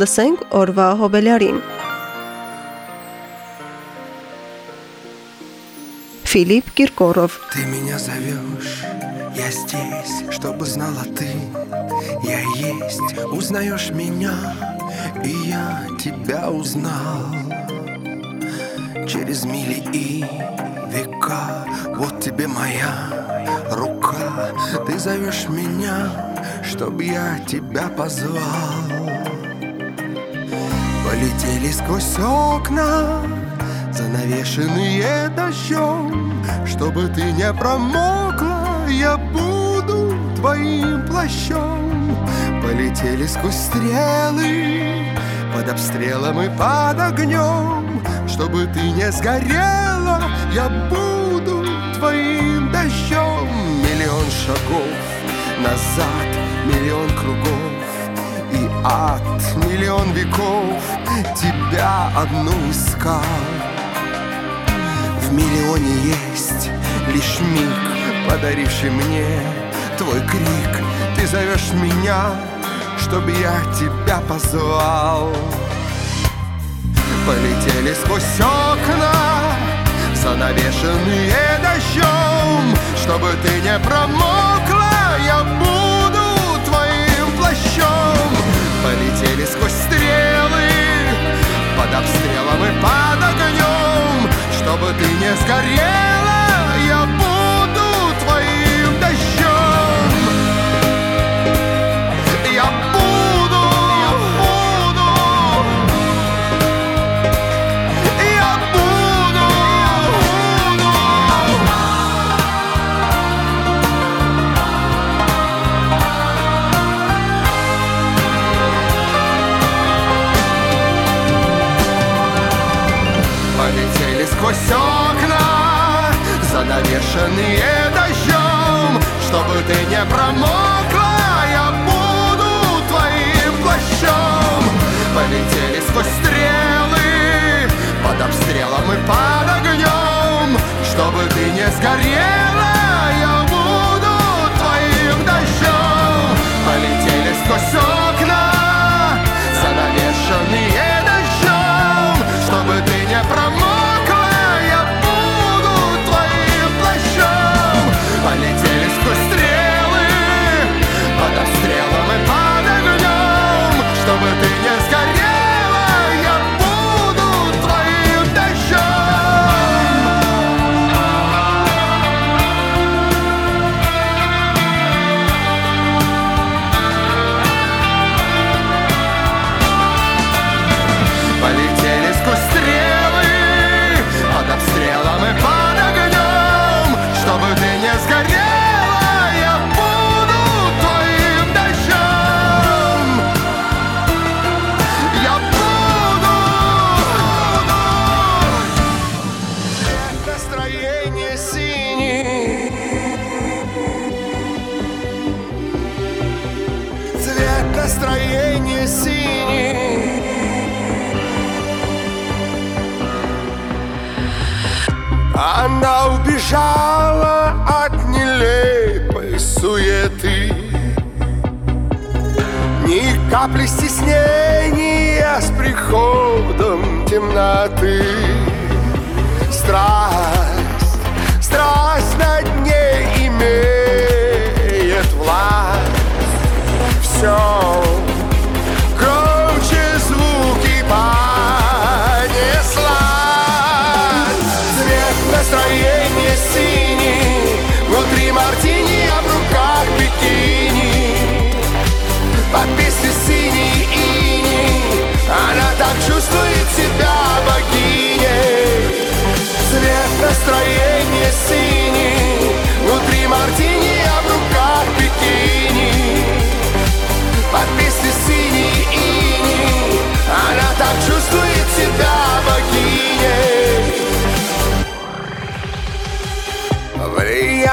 Լսենք օրվա հոբելյարին։ Филипп Киркоров. Ты меня зовешь, я здесь, чтобы знала ты, я есть, узнаешь меня, и я тебя узнал. Через мили и века, вот тебе моя рука, ты зовешь меня, чтобы я тебя позвал. Полетели сквозь окна, занавешенные дождем Чтобы ты не промокла, я буду твоим плащом. Полетели сквозь стрелы, под обстрелом и под огнем Чтобы ты не сгорела, я буду твоим дождем Миллион шагов назад, миллион кругов ад Миллион веков тебя одну искал в миллионе есть лишь миг, подаривший мне твой крик. Ты зовешь меня, чтобы я тебя позвал. Полетели сквозь окна, занавешенные дождем, чтобы ты не промокла, я буду Полетели сквозь стрелы, под обстрелом и под огнем, чтобы ты не сгорела, я буду cry.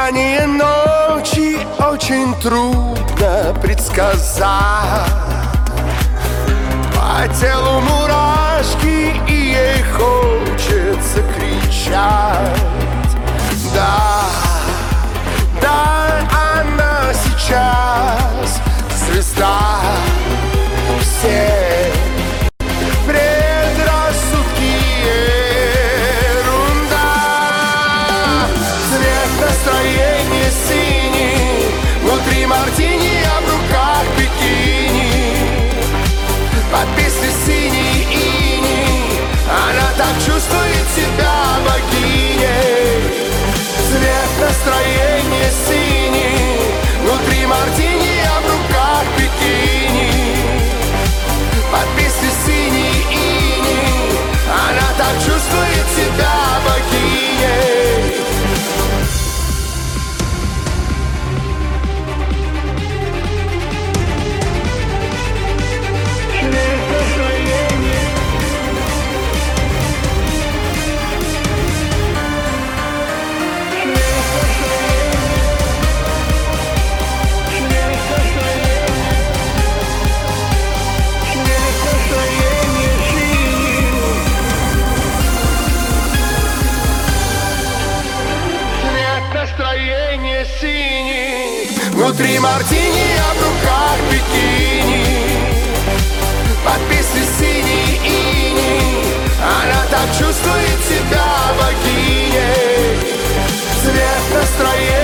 Влияние ночи очень трудно предсказать. По телу мурашки и ей хочется кричать. Да, Три мартини, а в руках бикини. Подписи синий ини. Она так чувствует себя богиней Цвет настроения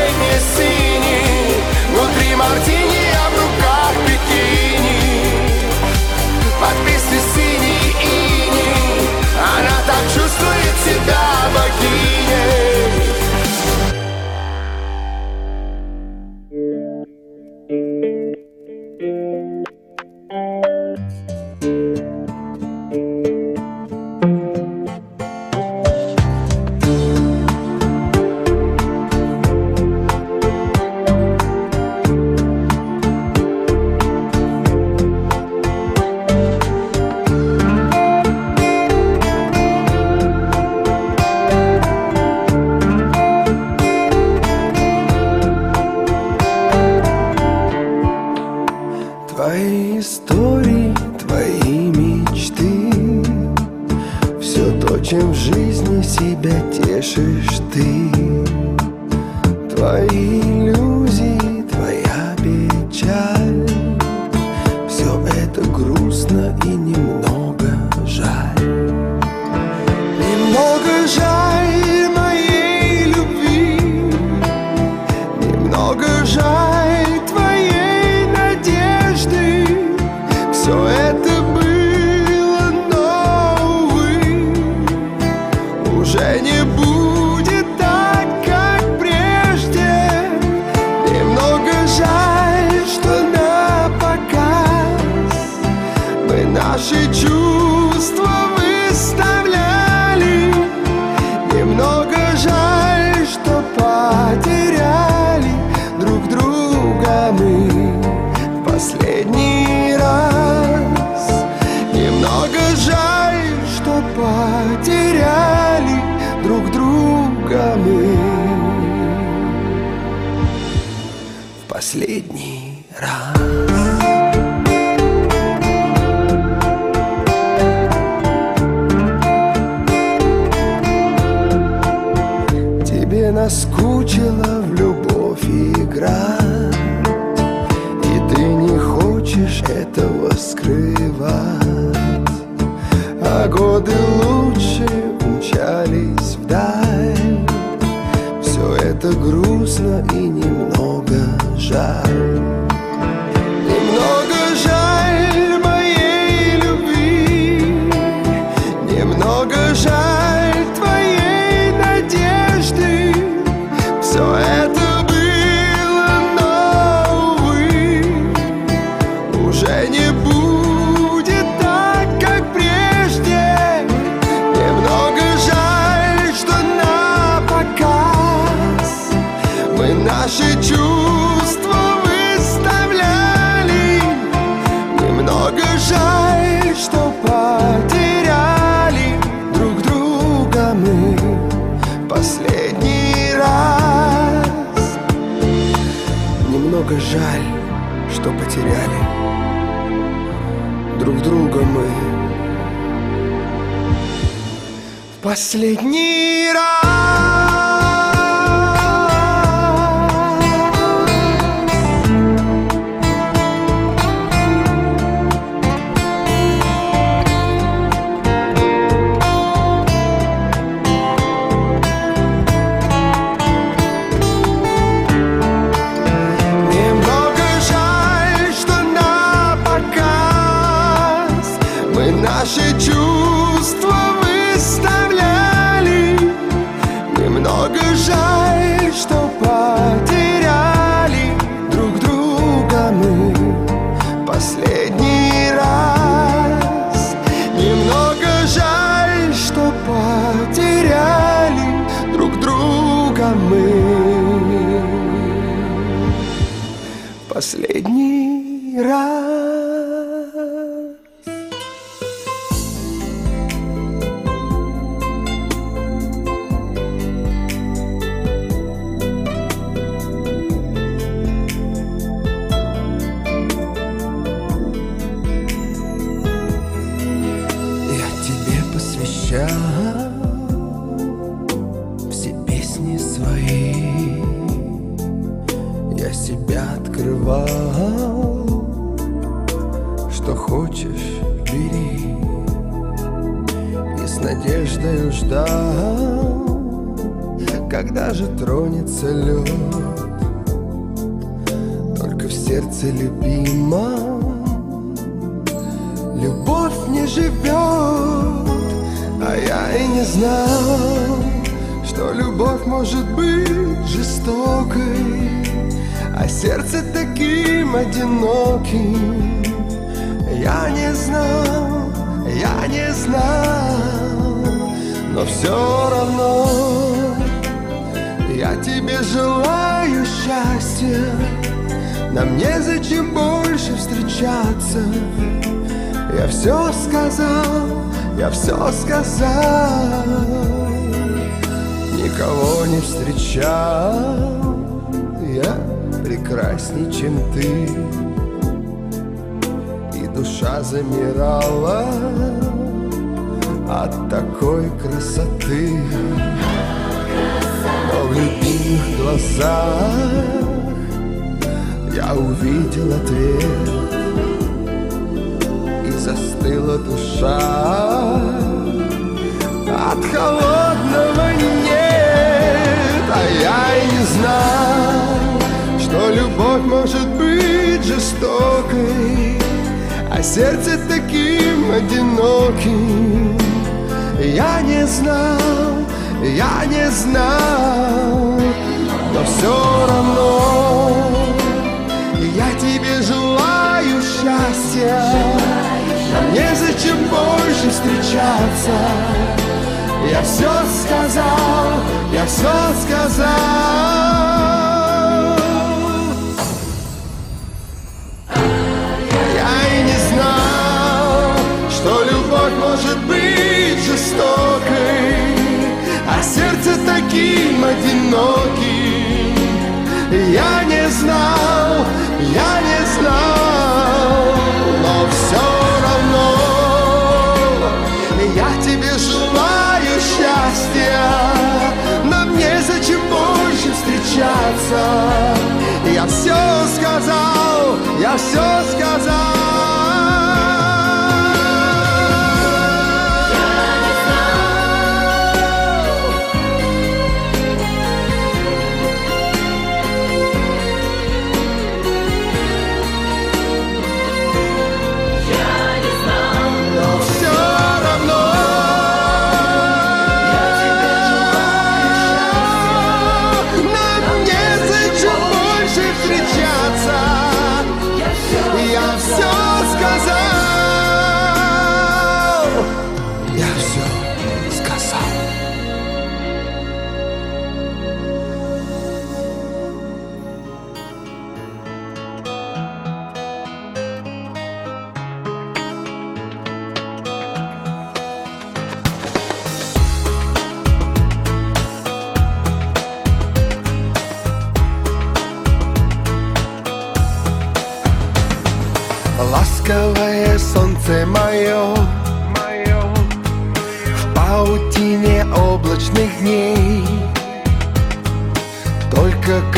потеряли. Друг друга мы В последний раз. Надеждой ждал Когда же тронется лед. Только в сердце любимом Любовь не живет А я и не знал Что любовь может быть жестокой а сердце таким одиноким. Я не знал, я не знал Но все равно Я тебе желаю счастья. Нам незачем больше встречаться. Я все сказал, я все сказал. Никого не встречал я прекрасней, чем ты. И душа замирала от такой красоты. Но в любимых глазах я увидел ответ. И застыла душа от холодного нет А я и не знал что любовь может быть жестокой А сердце таким одиноким Я не знал, я не знал Но все равно Я тебе желаю счастья. Нам незачем больше встречаться. Я все сказал, я все сказал. Может быть жестокой, а сердце таким одиноким. Я не знал, я не знал, но все равно я тебе желаю счастья. Нам незачем больше встречаться. Я все сказал, я все сказал.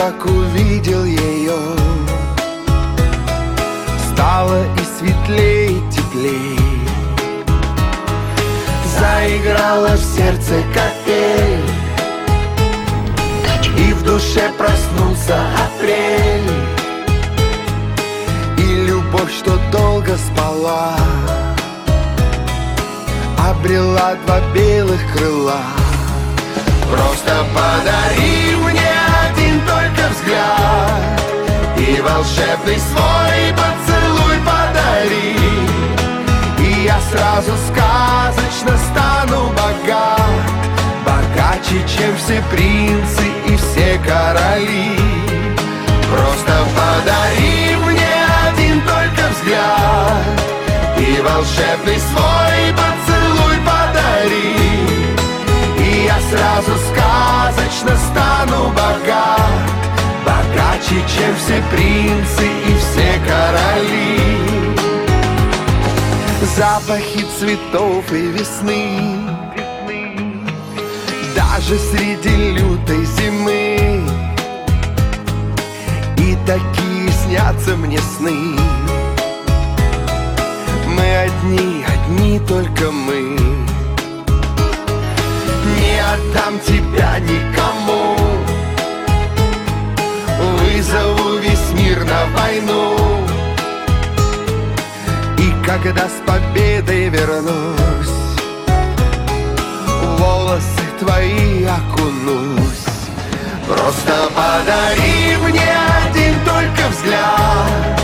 Как увидел ее Стало и светлей, и теплей Заиграла в сердце капель. И в душе проснулся апрель. Любовь, что долго спала Обрела два белых крыла. Просто подари волшебный свой поцелуй подари. И я сразу сказочно стану богат Богаче, чем все принцы и все короли. Просто подари мне только взгляд И волшебный свой поцелуй подари. И я сразу сказочно стану богат Богаче, чем все принцы и все короли. Запахи цветов и весны. Даже среди лютой зимы. И такие снятся мне сны. Мы одни, одни только мы. Не отдам тебя никому Вызову весь мир на войну. И когда с победой вернусь волосы твои окунусь. Просто подари мне один только взгляд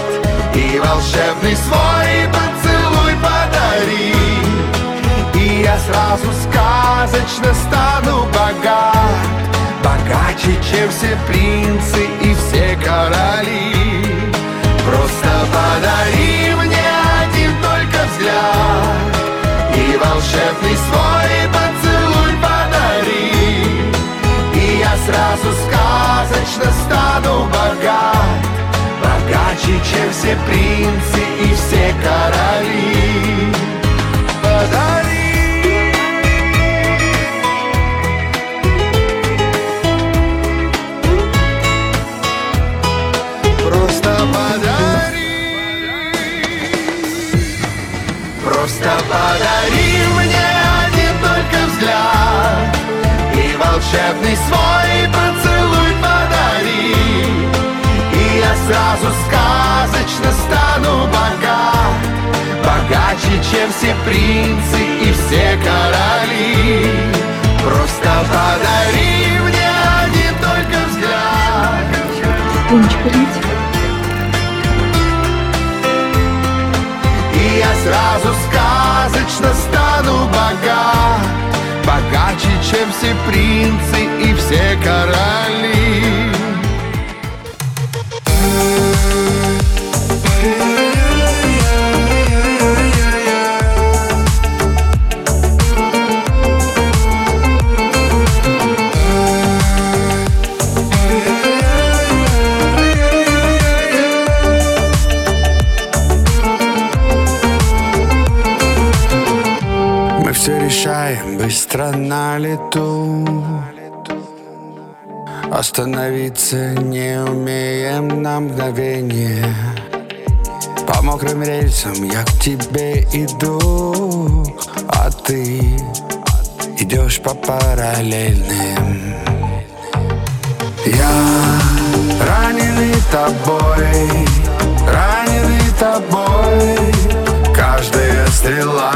И волшебный свой поцелуй подари. И я сразу сказочно стану богат Богаче, чем все принцы и все короли. Просто подари мне один только взгляд И волшебный свой поцелуй подари. И я сразу сказочно стану богат Богаче, чем все принцы и все короли Просто подари мне один только взгляд. И волшебный свой поцелуй подари. И я сразу сказочно стану богат. Богаче, чем все принцы и все короли. Просто подари чем все принцы и все короли на лету Остановиться не умеем на мгновение. По мокрым рельсам я к тебе иду А ты идешь по параллельным. Я раненый тобой Раненый тобой Каждая стрела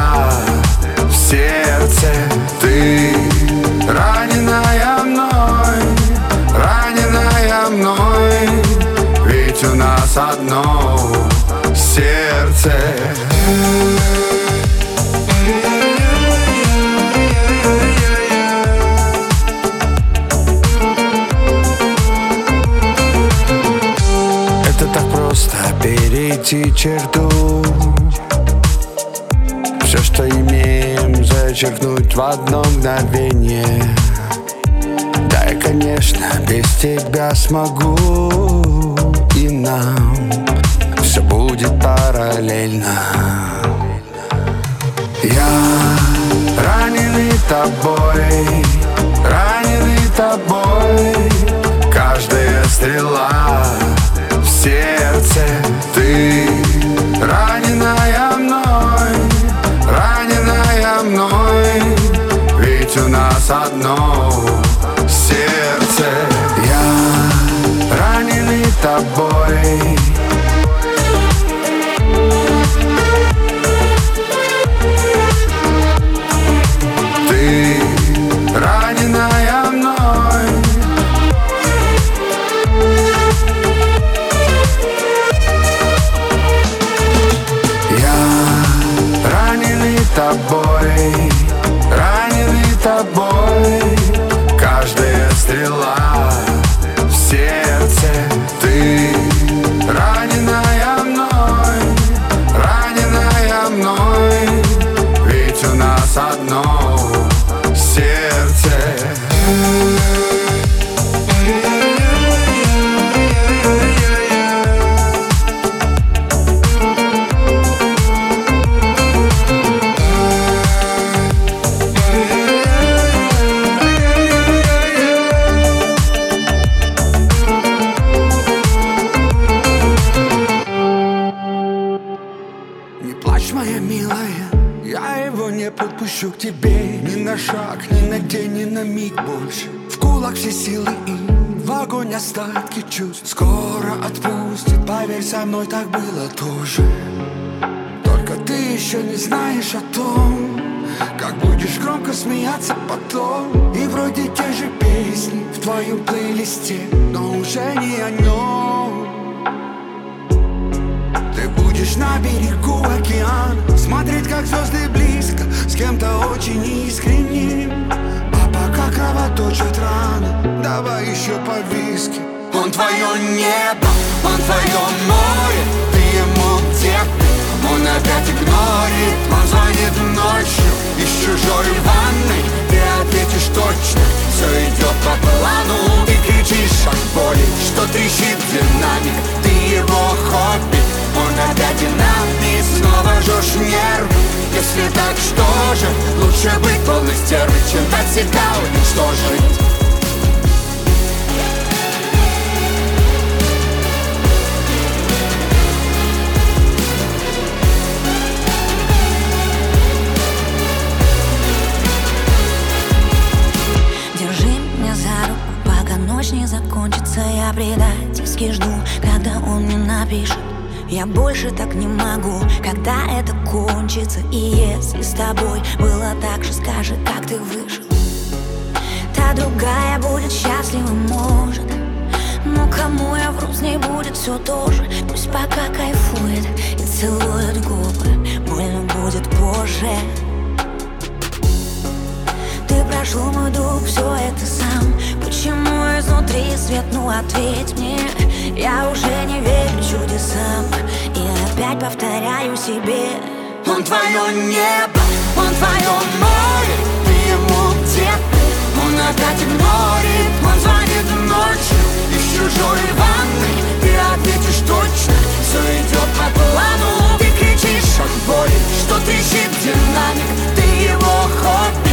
сердце. Ты раненая мной Раненая мной. Ведь у нас одно сердце. Это так просто перейти черту. Все, что имеем, зачеркнуть в одно мгновение Да, я, конечно, без тебя смогу. И нам все будет параллельно. Я раненый тобой, раненый тобой. Каждая стрела в остатки чувств. Скоро отпустит, поверь, со мной так было тоже. Только ты еще не знаешь о том Как будешь громко смеяться потом. И вроде те же песни в твоем плейлисте Но уже не о нем Ты будешь на берегу океана Смотреть, как звезды близко С кем-то очень искренним Пока кровоточит рана Давай еще по виски Он твое небо, он твое море. Ты ему ты? Он опять игнорит Он звонит ночью из чужой ванной Ты ответишь точно Все идет по плану. Ты кричишь от боли Что трещит динамик Ты его хобби Он опять динамик Снова жжешь нервы Если так, что же? Лучше быть полной стервой Чем дать себя уничтожить Держи меня за руку, пока ночь не закончится Я предательски жду, когда он мне напишет Я больше так не могу, когда это кончится. И если с тобой было так же, скажи, как ты выжил. Та другая будет счастлива, может. Но кому я вру, с ней будет все то же. Пусть пока кайфует и целует губы. Больно будет позже. Ты прошел мой дух, все это сам Почему изнутри свет, ну ответь мне. Я уже не верю чудесам. И опять повторяю себе. Он твое небо, он твое море. Ты ему где ты? Он опять игнорит. Он звонит ночью. Из чужой ванной Ты ответишь точно. Все идет по плану. Ты кричишь от боли Что трещит динамик. Ты его Он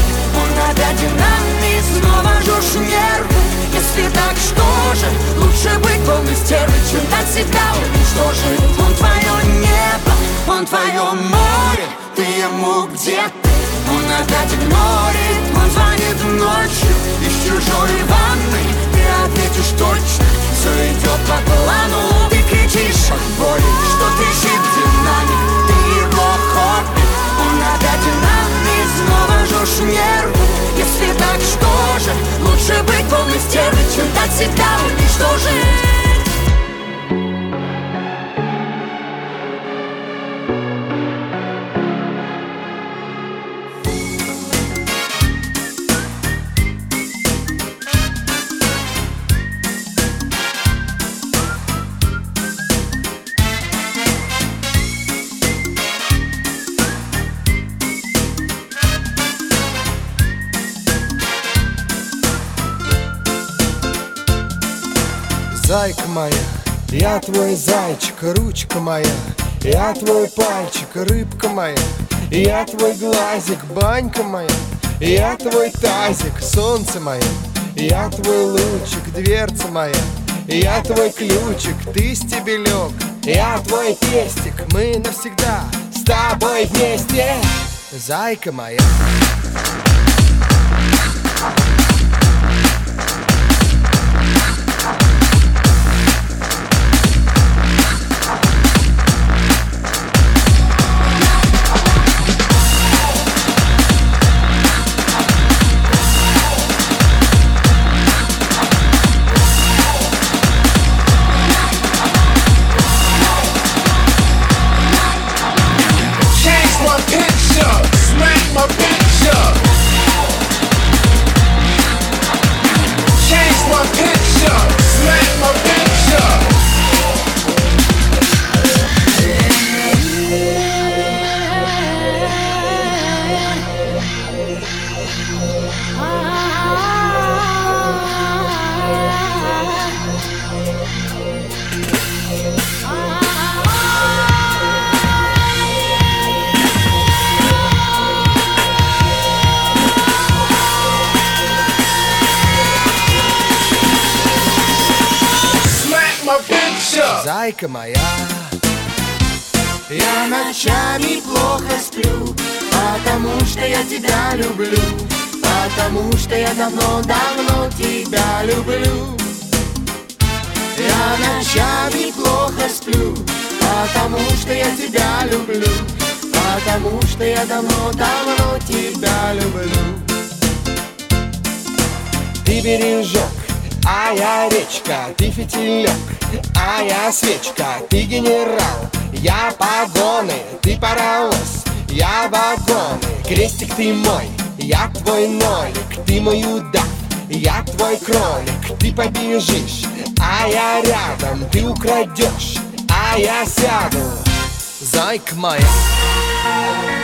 опять динамик Снова жжешь нервы Если так, что же? Лучше быть полной стервой Чем дать себя уничтожить Он твое небо Он твое море. Ты ему где ты? Он опять игнорит. Он звонит ночью из чужой ванной Ты ответишь точно Все идет по плану. Ты кричишь от боли Что трещит динамик. Ты его хобби. Он опять динамик Снова жжешь нервы так, что же Лучше быть полной стервой Чем дать себя уничтожить я твой зайчик, ручка моя. Я твой пальчик, рыбка моя. Я твой глазик, банька моя. Я твой тазик, солнце мое. Я твой лучик, дверца моя. Я твой ключик, ты стебелек. Я твой пестик, мы навсегда с тобой вместе. Зайка моя Зайка моя. Я ночами плохо сплю Потому что я тебя люблю Потому что я давно-давно тебя люблю. Я ночами плохо сплю Потому что я тебя люблю Потому что я давно-давно тебя люблю. Ты бережок, а я речка, ты фитилек, а я свечка, ты генерал, я погоны, ты паровоз, я вагоны, крестик ты мой, я твой нолик, ты мой удав, я твой кролик, ты побежишь, а я рядом, ты украдешь, а я сяду. Зайка моя.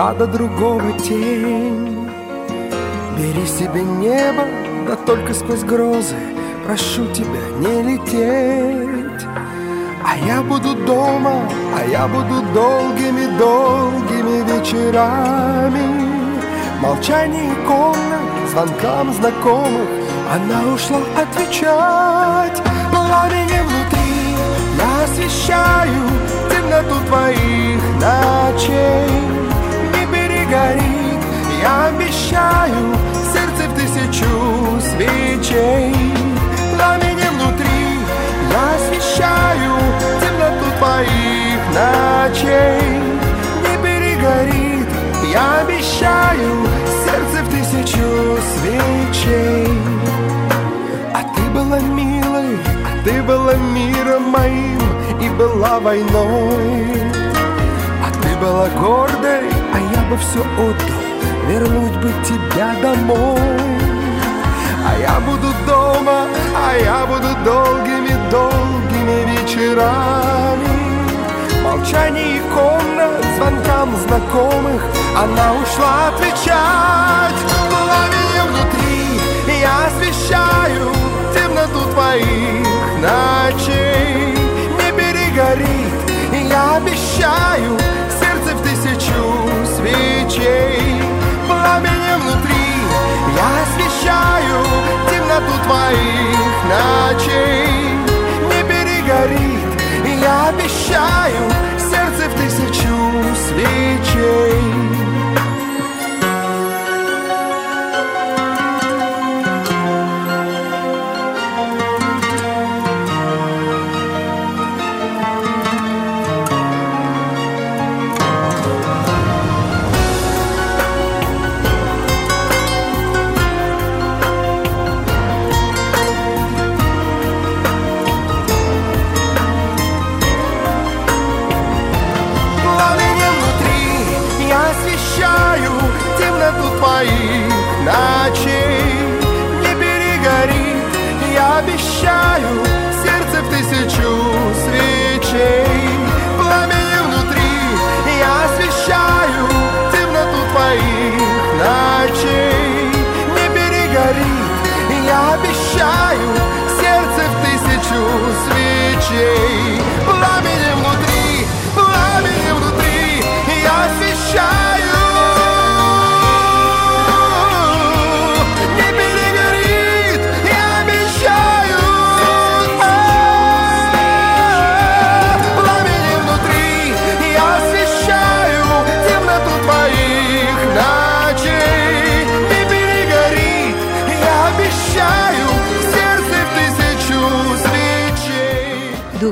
Сада другого тень. Бери себе небо, да только сквозь грозы. Прошу тебя не лететь. А я буду дома, а я буду долгими-долгими вечерами. Молчание комнат, звонкам знакомых. Она ушла отвечать. Пламенем внутри я освещаю темноту твоих ночей Перегорит, я обещаю Сердце в тысячу свечей. Пламенем внутри я освещаю темноту твоих ночей. Не перегорит, я обещаю Сердце в тысячу свечей. А ты была милой, а ты была миром моим И была войной. А ты была гордой, бы все отдал, вернуть бы тебя домой. А я буду дома, а я буду долгими-долгими вечерами. Молчание комнат, звонкам знакомых Она ушла отвечать Пламенем внутри я освещаю Темноту твоих ночей Не перегорит, я обещаю свечей Пламенем внутри я освещаю Темноту твоих ночей. Не перегорит, я обещаю Сердце в тысячу свечей ночей Не перегорит, я обещаю